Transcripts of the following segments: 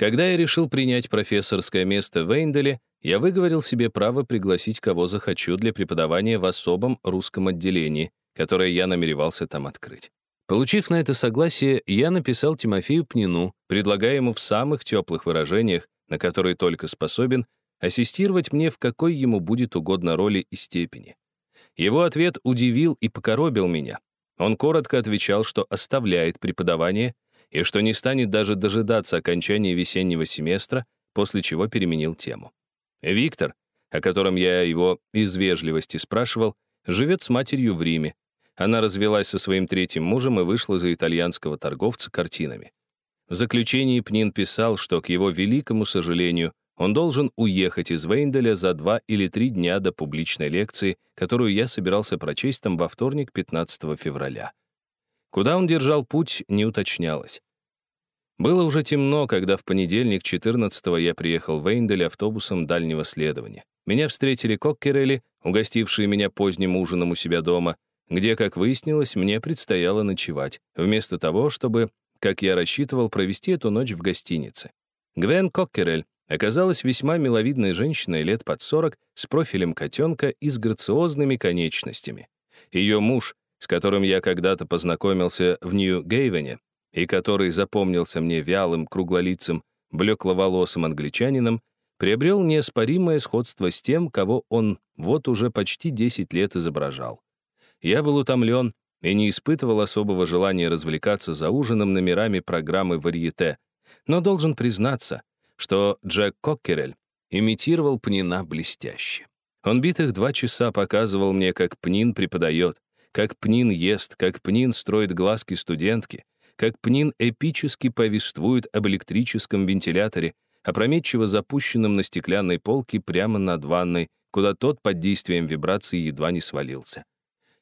Когда я решил принять профессорское место в Эйнделе, я выговорил себе право пригласить кого захочу для преподавания в особом русском отделении, которое я намеревался там открыть. Получив на это согласие, я написал Тимофею Пнину, предлагая ему в самых теплых выражениях, на которые только способен, ассистировать мне в какой ему будет угодно роли и степени. Его ответ удивил и покоробил меня. Он коротко отвечал, что оставляет преподавание и что не станет даже дожидаться окончания весеннего семестра, после чего переменил тему. Виктор, о котором я его из вежливости спрашивал, живет с матерью в Риме. Она развелась со своим третьим мужем и вышла за итальянского торговца картинами. В заключении Пнин писал, что, к его великому сожалению, он должен уехать из Вейнделя за два или три дня до публичной лекции, которую я собирался прочесть там во вторник, 15 февраля. Куда он держал путь, не уточнялось. Было уже темно, когда в понедельник, 14-го, я приехал в Эйндель автобусом дальнего следования. Меня встретили коккерели, угостившие меня поздним ужином у себя дома, где, как выяснилось, мне предстояло ночевать, вместо того, чтобы, как я рассчитывал, провести эту ночь в гостинице. Гвен Коккерель оказалась весьма миловидной женщиной лет под 40 с профилем котенка и с грациозными конечностями. Ее муж, с которым я когда-то познакомился в Нью-Гейвене, и который запомнился мне вялым, круглолицым, блекловолосым англичанином, приобрел неоспоримое сходство с тем, кого он вот уже почти 10 лет изображал. Я был утомлен и не испытывал особого желания развлекаться за ужином номерами программы «Варьете», но должен признаться, что Джек Коккерель имитировал Пнина блестяще. Он битых два часа показывал мне, как Пнин преподает, как Пнин ест, как Пнин строит глазки студентки, как Пнин эпически повествует об электрическом вентиляторе, опрометчиво запущенном на стеклянной полке прямо над ванной, куда тот под действием вибрации едва не свалился.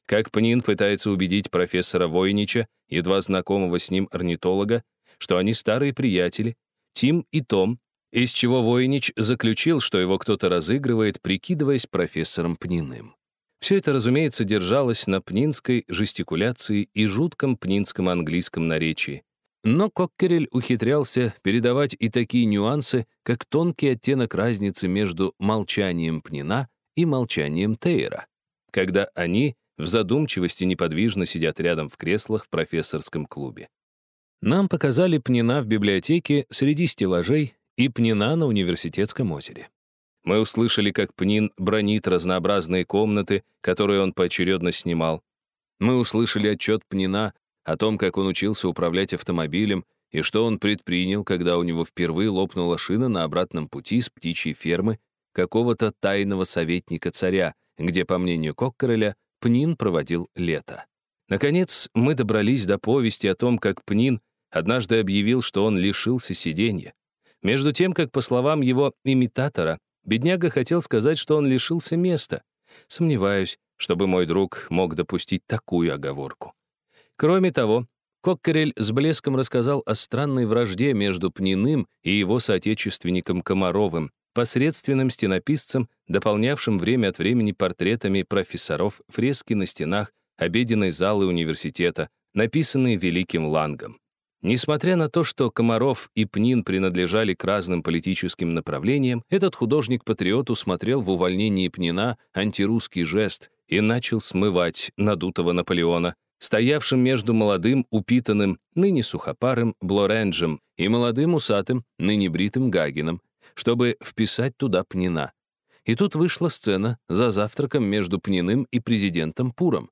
Как Пнин пытается убедить профессора Войнича, едва знакомого с ним орнитолога, что они старые приятели, Тим и Том, из чего Войнич заключил, что его кто-то разыгрывает, прикидываясь профессором Пниным. Все это, разумеется, держалось на пнинской жестикуляции и жутком пнинском английском наречии. Но Коккерель ухитрялся передавать и такие нюансы, как тонкий оттенок разницы между молчанием Пнина и молчанием Тейра, когда они в задумчивости неподвижно сидят рядом в креслах в профессорском клубе. Нам показали Пнина в библиотеке среди стеллажей и Пнина на университетском озере. Мы услышали, как Пнин бронит разнообразные комнаты, которые он поочередно снимал. Мы услышали отчет Пнина о том, как он учился управлять автомобилем и что он предпринял, когда у него впервые лопнула шина на обратном пути с птичьей фермы какого-то тайного советника царя, где, по мнению Коккореля, Пнин проводил лето. Наконец, мы добрались до повести о том, как Пнин однажды объявил, что он лишился сиденья. Между тем, как, по словам его имитатора, Бедняга хотел сказать, что он лишился места. Сомневаюсь, чтобы мой друг мог допустить такую оговорку. Кроме того, Коккерель с блеском рассказал о странной вражде между Пниным и его соотечественником Комаровым, посредственным стенописцем, дополнявшим время от времени портретами профессоров фрески на стенах обеденной залы университета, написанные Великим Лангом. Несмотря на то, что Комаров и Пнин принадлежали к разным политическим направлениям, этот художник-патриот усмотрел в увольнении Пнина антирусский жест и начал смывать надутого Наполеона, стоявшим между молодым, упитанным, ныне сухопарым Блоренджем и молодым усатым, ныне бритым Гагином, чтобы вписать туда Пнина. И тут вышла сцена за завтраком между Пниным и президентом Пуром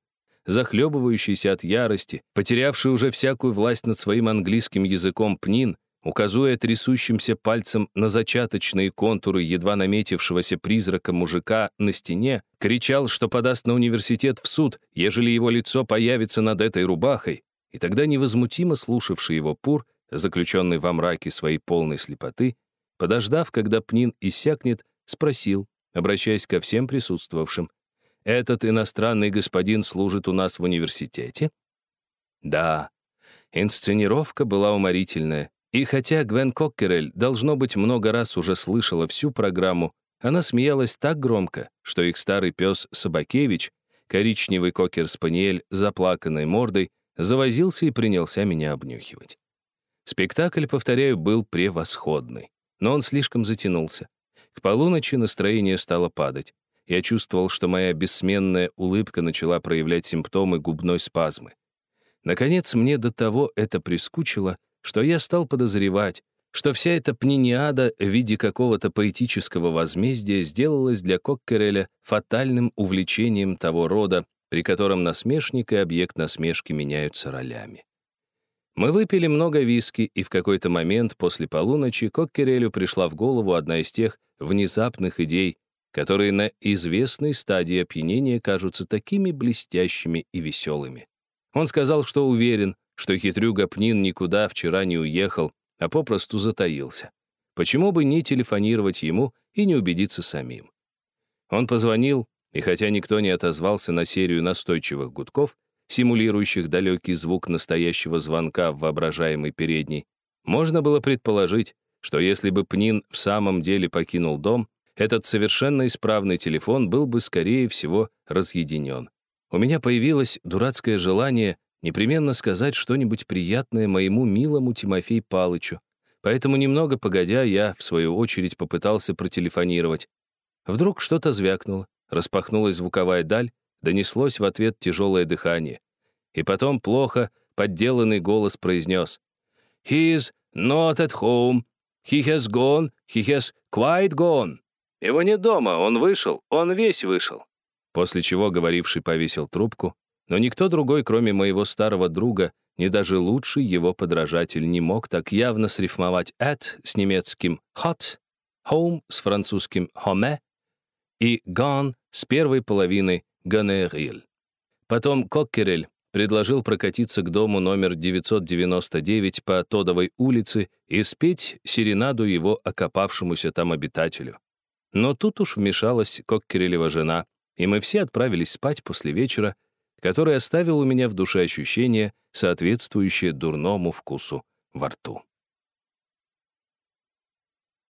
захлебывающийся от ярости, потерявший уже всякую власть над своим английским языком Пнин, указывая трясущимся пальцем на зачаточные контуры едва наметившегося призрака мужика на стене, кричал, что подаст на университет в суд, ежели его лицо появится над этой рубахой, и тогда невозмутимо слушавший его Пур, заключенный во мраке своей полной слепоты, подождав, когда Пнин иссякнет, спросил, обращаясь ко всем присутствовавшим, этот иностранный господин служит у нас в университете? Да, инсценировка была уморительная. И хотя Гвен Коккерель, должно быть, много раз уже слышала всю программу, она смеялась так громко, что их старый пес Собакевич, коричневый кокер-спаниель с заплаканной мордой, завозился и принялся меня обнюхивать. Спектакль, повторяю, был превосходный, но он слишком затянулся. К полуночи настроение стало падать. Я чувствовал, что моя бессменная улыбка начала проявлять симптомы губной спазмы. Наконец, мне до того это прискучило, что я стал подозревать, что вся эта пниниада в виде какого-то поэтического возмездия сделалась для Коккереля фатальным увлечением того рода, при котором насмешник и объект насмешки меняются ролями. Мы выпили много виски, и в какой-то момент после полуночи Коккерелю пришла в голову одна из тех внезапных идей, которые на известной стадии опьянения кажутся такими блестящими и веселыми. Он сказал, что уверен, что хитрюга Пнин никуда вчера не уехал, а попросту затаился. Почему бы не телефонировать ему и не убедиться самим? Он позвонил, и хотя никто не отозвался на серию настойчивых гудков, симулирующих далекий звук настоящего звонка в воображаемый передний, можно было предположить, что если бы Пнин в самом деле покинул дом, этот совершенно исправный телефон был бы, скорее всего, разъединен. У меня появилось дурацкое желание непременно сказать что-нибудь приятное моему милому Тимофей Палычу, поэтому немного погодя я, в свою очередь, попытался протелефонировать. Вдруг что-то звякнуло, распахнулась звуковая даль, донеслось в ответ тяжелое дыхание. И потом плохо подделанный голос произнес «He is not at home. He has gone. He has quite gone». «Его нет дома, он вышел, он весь вышел». После чего говоривший повесил трубку, но никто другой, кроме моего старого друга, ни даже лучший его подражатель не мог так явно срифмовать «at» с немецким «hot», «home» с французским «home» и «gone» с первой половины «goneril». Потом Коккерель предложил прокатиться к дому номер 999 по Тодовой улице и спеть серенаду его окопавшемуся там обитателю. Но тут уж вмешалась Коккерелева жена, и мы все отправились спать после вечера, который оставил у меня в душе ощущение, соответствующее дурному вкусу во рту.